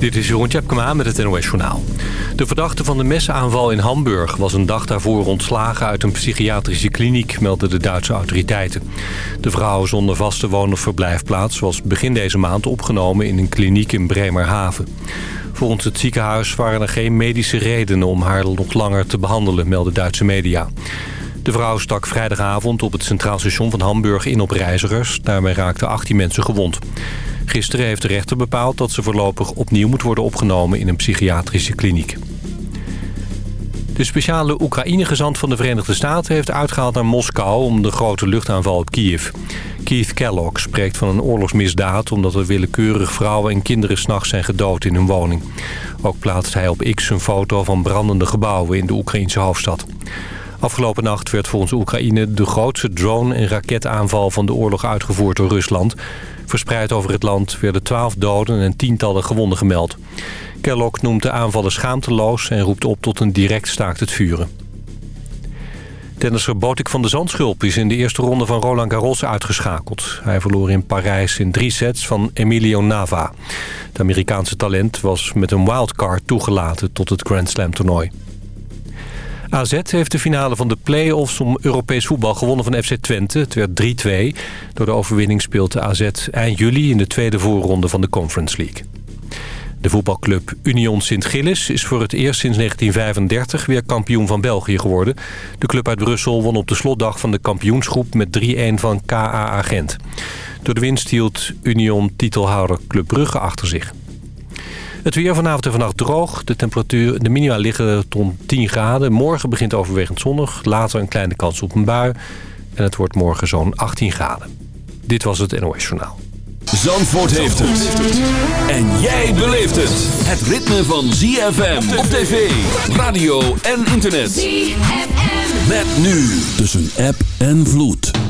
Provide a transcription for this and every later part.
Dit is Jeroen Tjepkema met het NOS Journaal. De verdachte van de mesaanval in Hamburg was een dag daarvoor ontslagen uit een psychiatrische kliniek, melden de Duitse autoriteiten. De vrouw zonder vaste woon- of verblijfplaats was begin deze maand opgenomen in een kliniek in Bremerhaven. Volgens het ziekenhuis waren er geen medische redenen om haar nog langer te behandelen, melden Duitse media. De vrouw stak vrijdagavond op het Centraal Station van Hamburg in op reizigers. Daarmee raakten 18 mensen gewond. Gisteren heeft de rechter bepaald dat ze voorlopig opnieuw moet worden opgenomen in een psychiatrische kliniek. De speciale Oekraïne-gezant van de Verenigde Staten heeft uitgehaald naar Moskou om de grote luchtaanval op Kiev. Keith Kellogg spreekt van een oorlogsmisdaad omdat er willekeurig vrouwen en kinderen s'nachts zijn gedood in hun woning. Ook plaatst hij op X een foto van brandende gebouwen in de Oekraïnse hoofdstad. Afgelopen nacht werd volgens Oekraïne de grootste drone- en raketaanval van de oorlog uitgevoerd door Rusland. Verspreid over het land werden twaalf doden en tientallen gewonden gemeld. Kellogg noemt de aanvallen schaamteloos en roept op tot een direct staakt het vuren. Tennisser Botik van de Zandschulp is in de eerste ronde van Roland Garros uitgeschakeld. Hij verloor in Parijs in drie sets van Emilio Nava. Het Amerikaanse talent was met een wildcard toegelaten tot het Grand Slam toernooi. AZ heeft de finale van de play-offs om Europees voetbal gewonnen van FC Twente. Het werd 3-2. Door de overwinning speelt de AZ eind juli in de tweede voorronde van de Conference League. De voetbalclub Union Sint-Gillis is voor het eerst sinds 1935 weer kampioen van België geworden. De club uit Brussel won op de slotdag van de kampioensgroep met 3-1 van KA Agent. Door de winst hield Union titelhouder Club Brugge achter zich. Het weer vanavond en vannacht droog. De temperatuur, de minima liggen tot 10 graden. Morgen begint overwegend zonnig. Later een kleine kans op een bui. En het wordt morgen zo'n 18 graden. Dit was het NOS Journaal. Zandvoort heeft het. En jij beleeft het. Het ritme van ZFM op tv, radio en internet. ZFM. Met nu tussen app en vloed.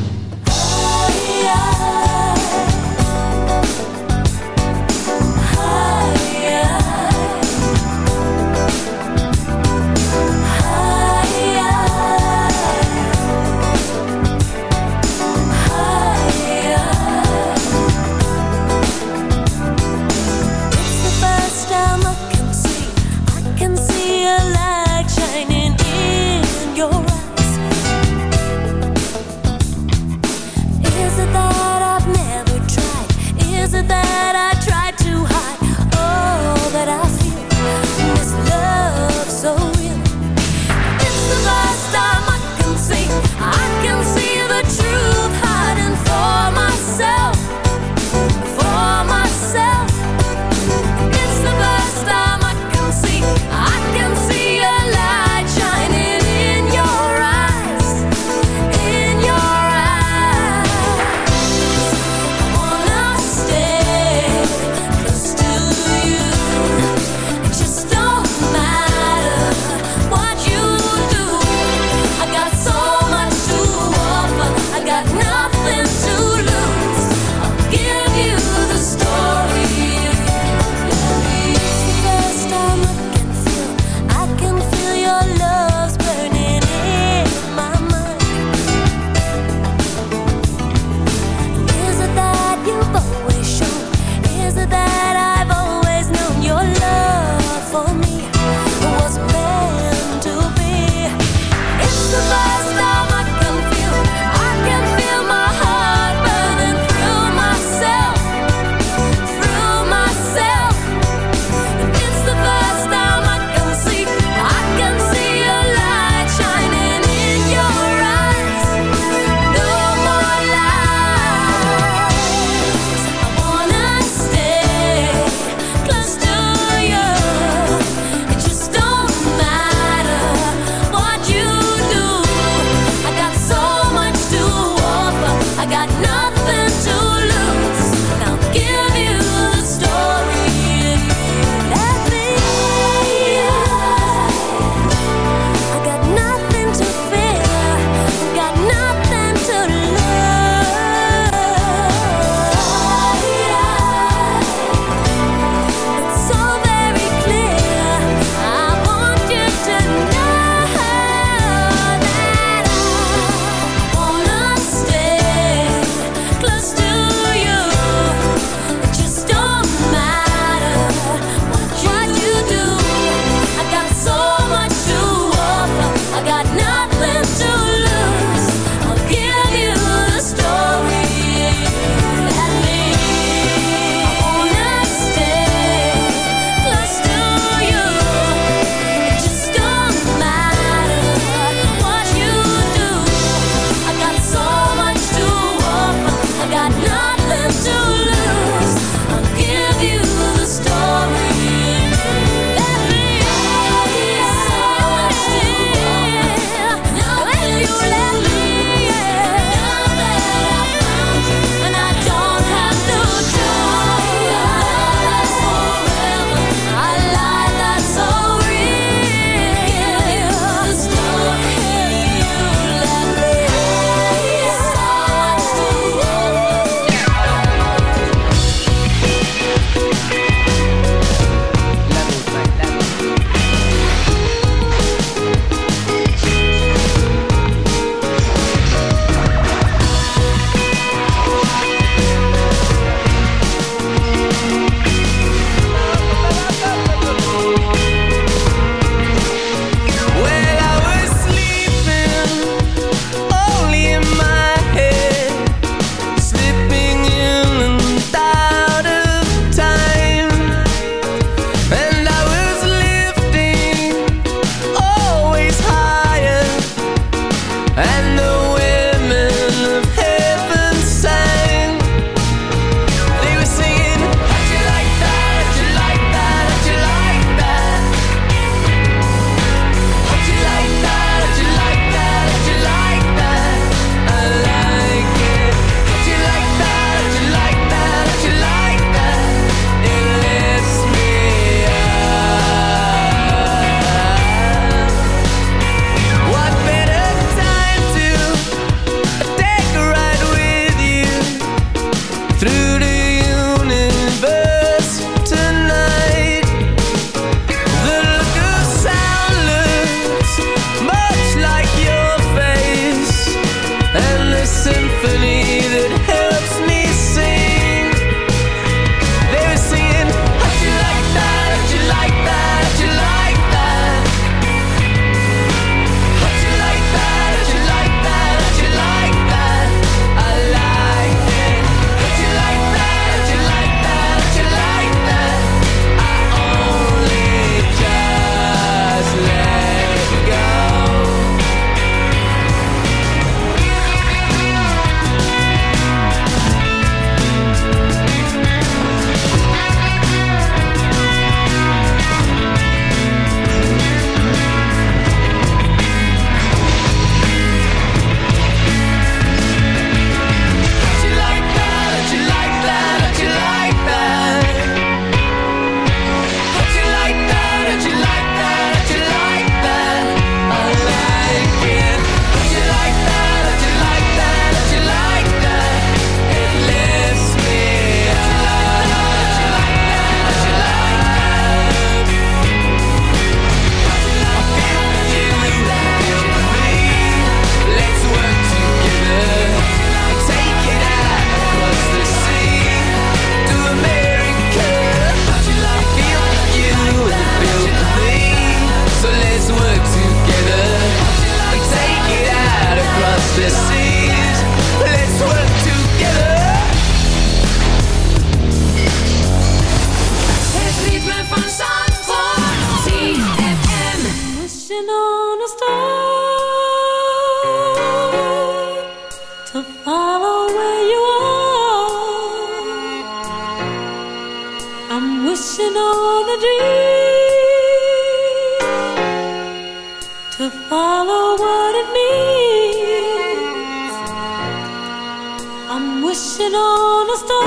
wishing on a star.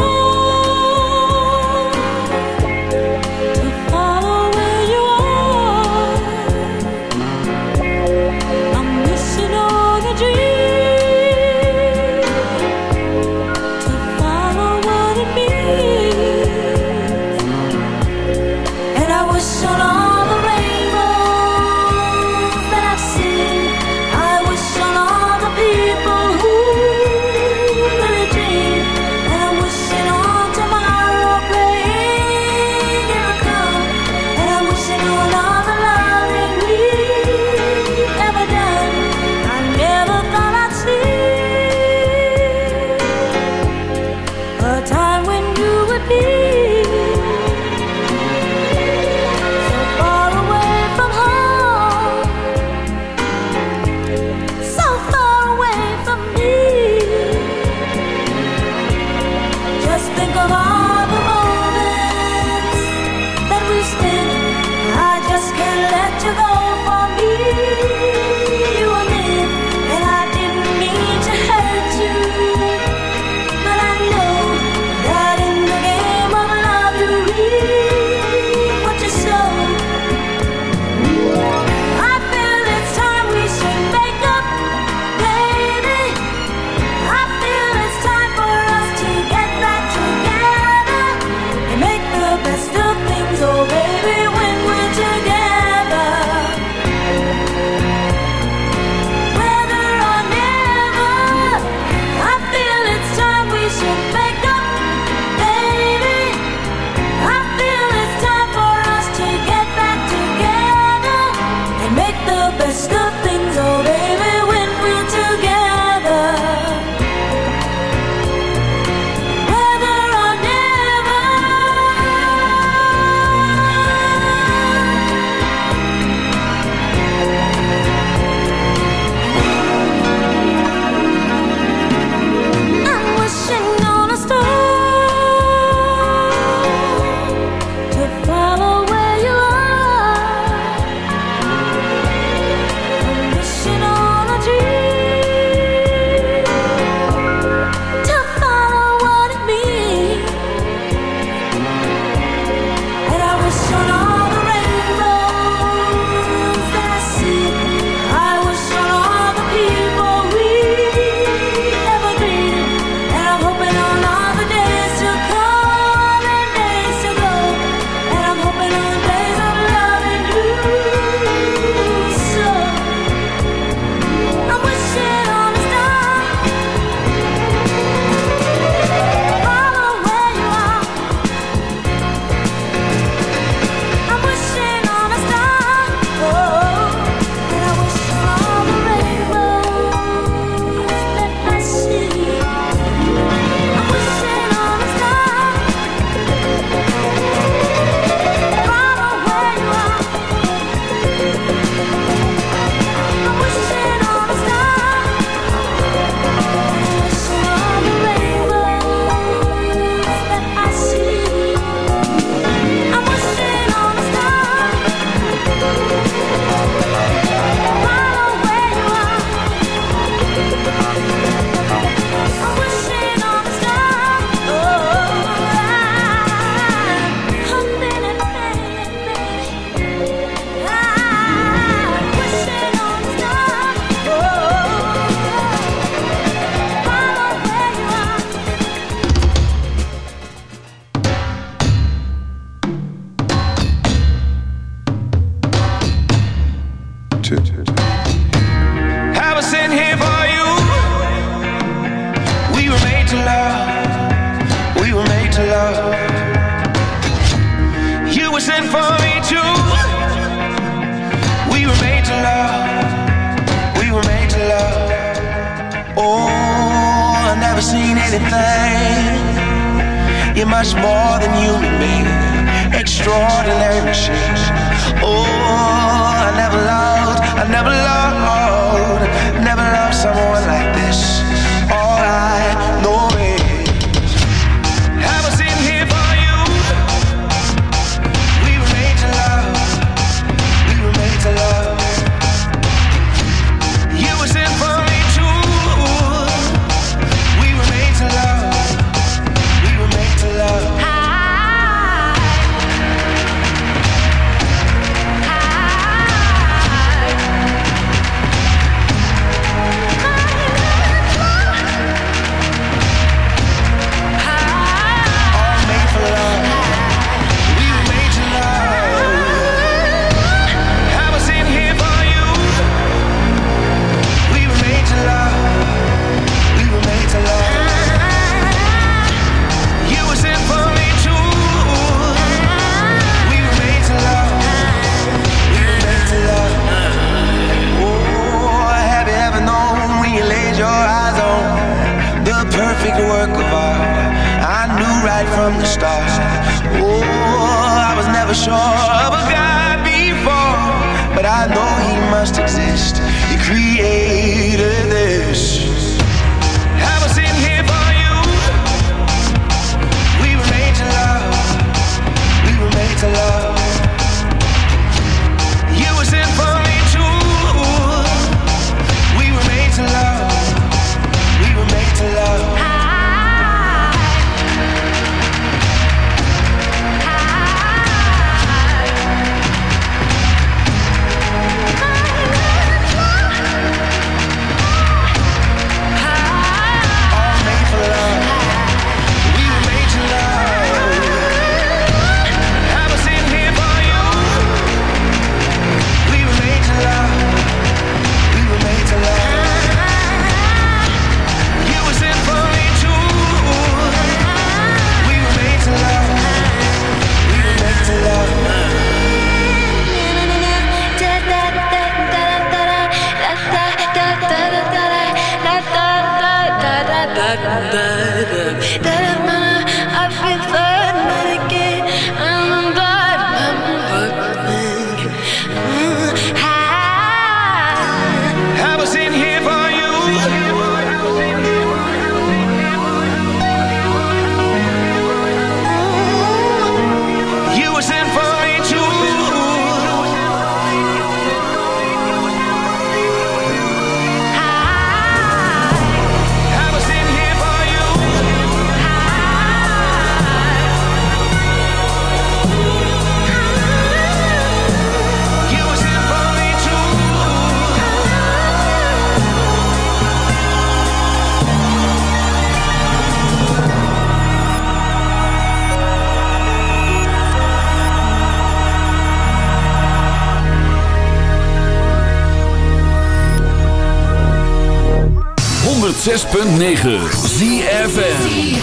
106.9 ZFM.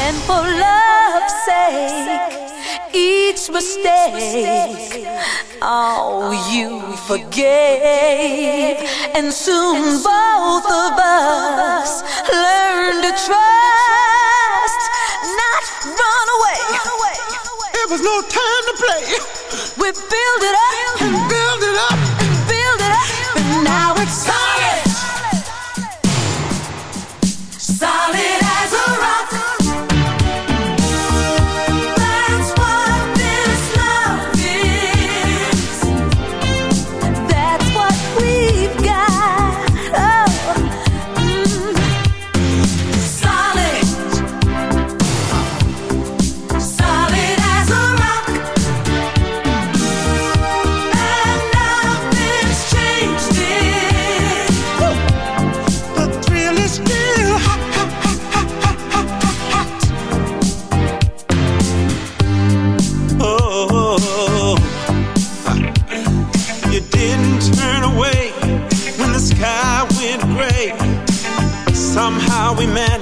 And for love's sake, each mistake, oh, you forgave. And soon both of us learn to trust, not run away. It was no time to play. We build we met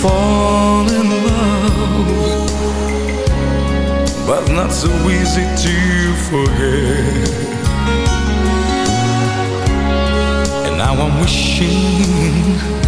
fall in love But not so easy to forget. And now I'm wishing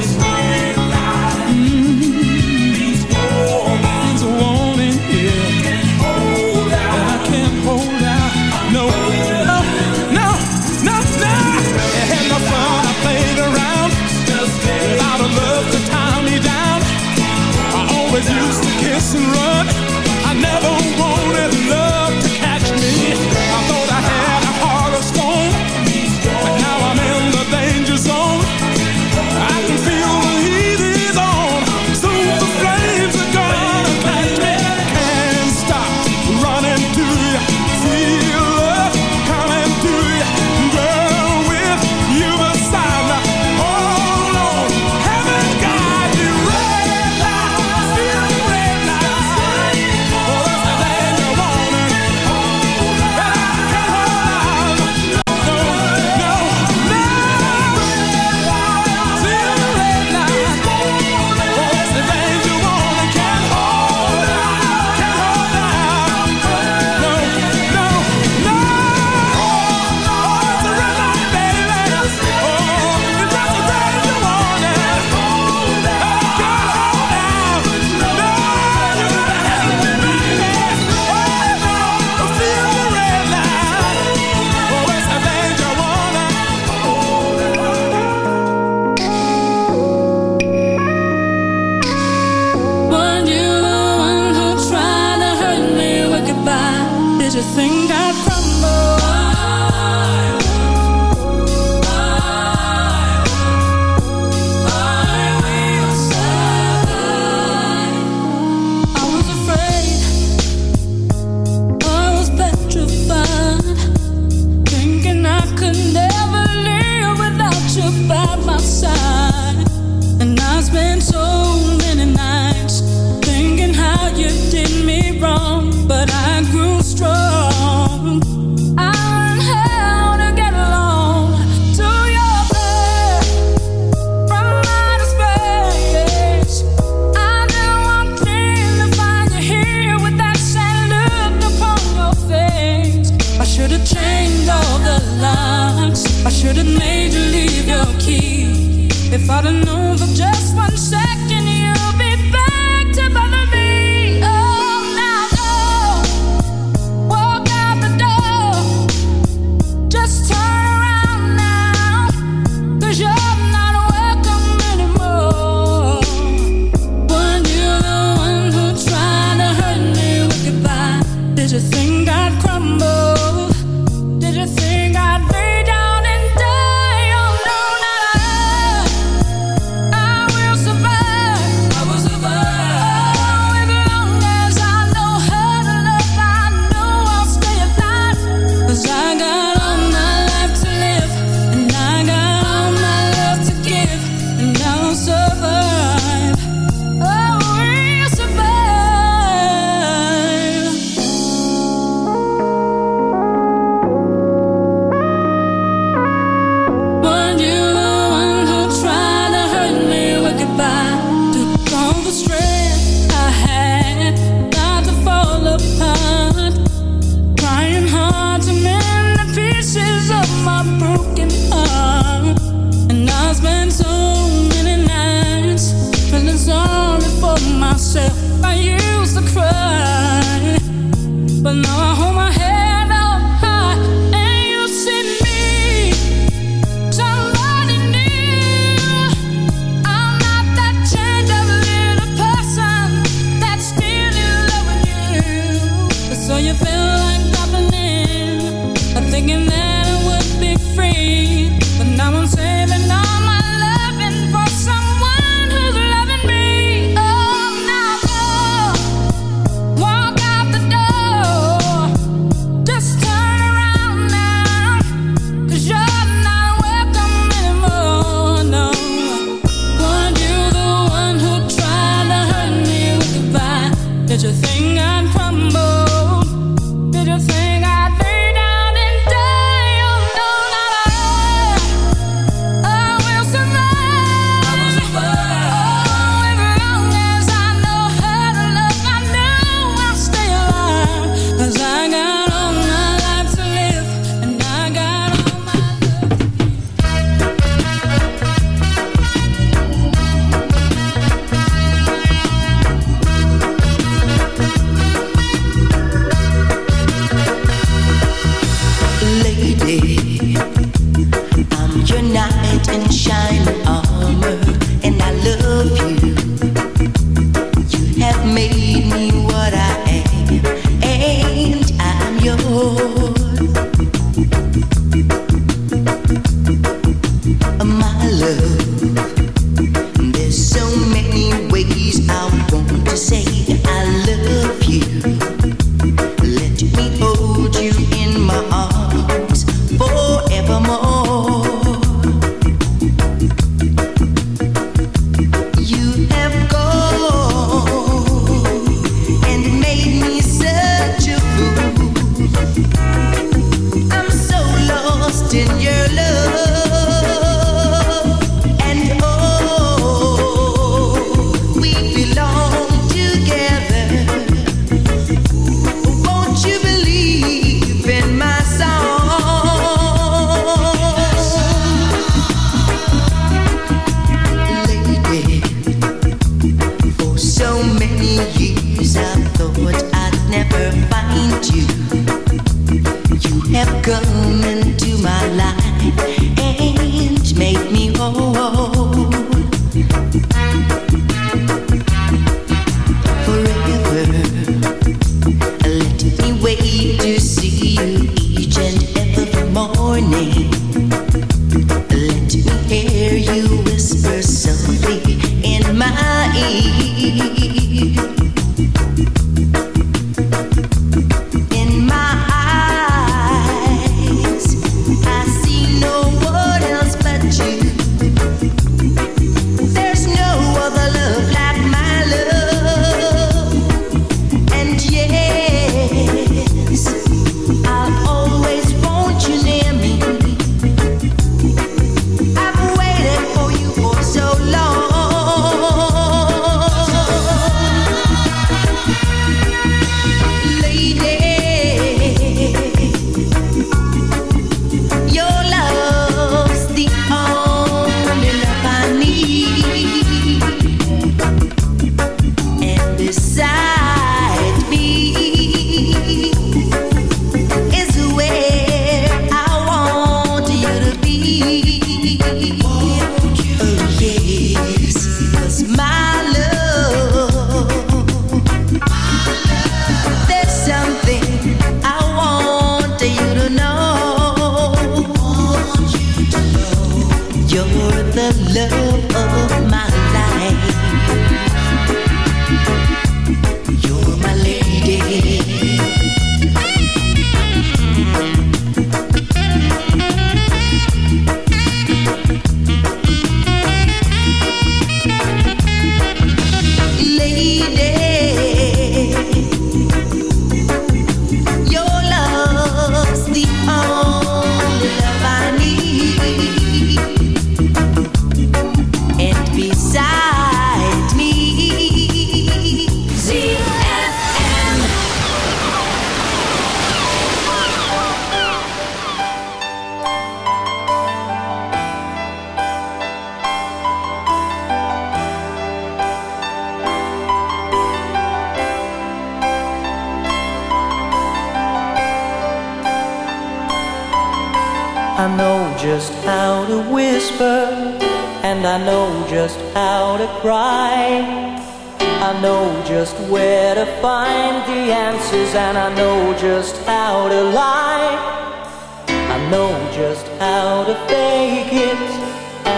Oh,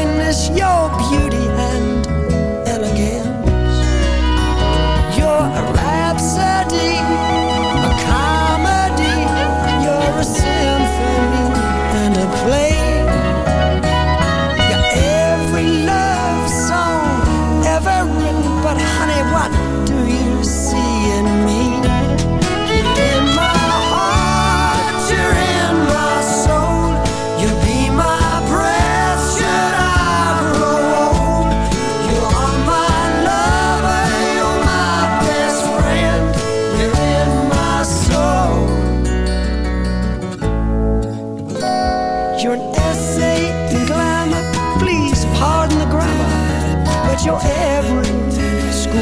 and fineness, your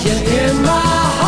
You're in my heart,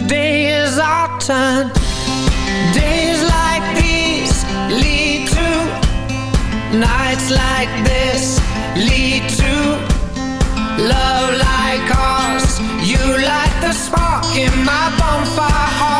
Today is our turn. Days like these lead to nights like this lead to love like ours. You light the spark in my bonfire heart.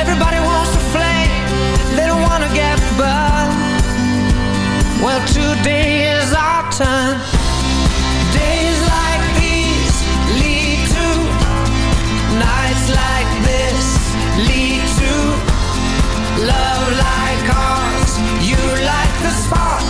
Everybody wants to flame, they don't wanna get burned. Well, today is our turn. Days like these lead to nights like this lead to love like ours. You light the spark